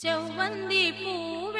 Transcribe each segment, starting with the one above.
小文的不。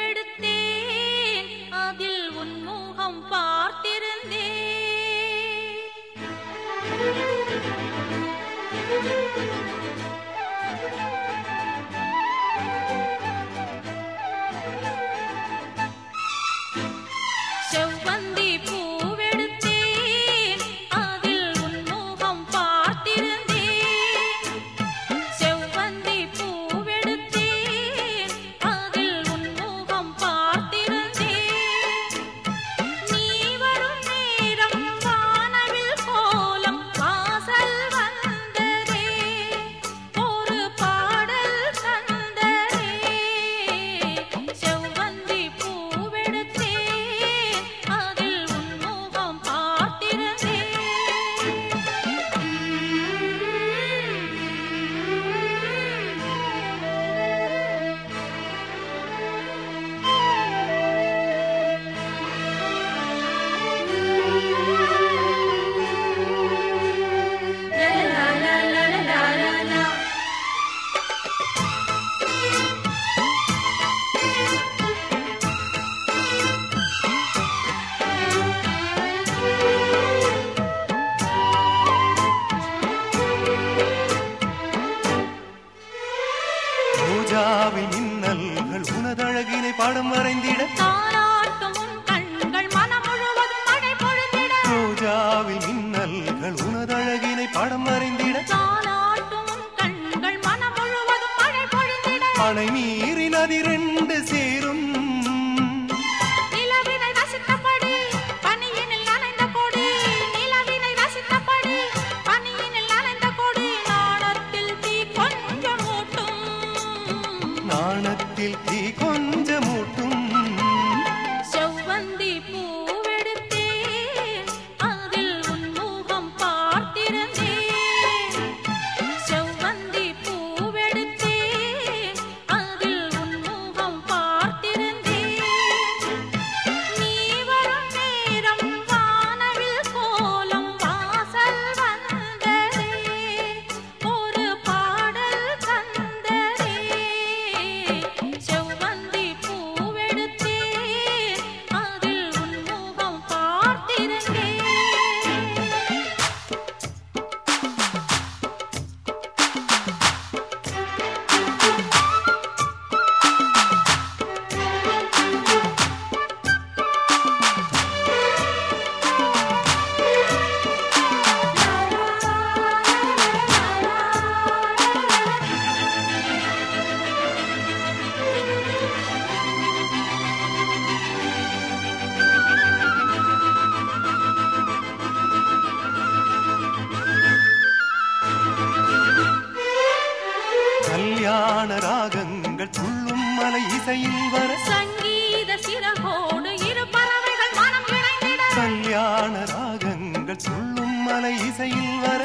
நிலாவின் இன்னல்கள் உனதழகினை படம் வரைந்திட. ரோஜாவில் மின்னல்கள் உனதழகினை படம் வரைந்திட. அணை மீறி நதி ரெண்டு சே மகள் துள்ளும் மலை இசையில் வர சங்கீத சிறகோடு இரு பறவைகள் மனம் கல்யாண ராகங்கள் சொல்லும் மலை இசையில் வர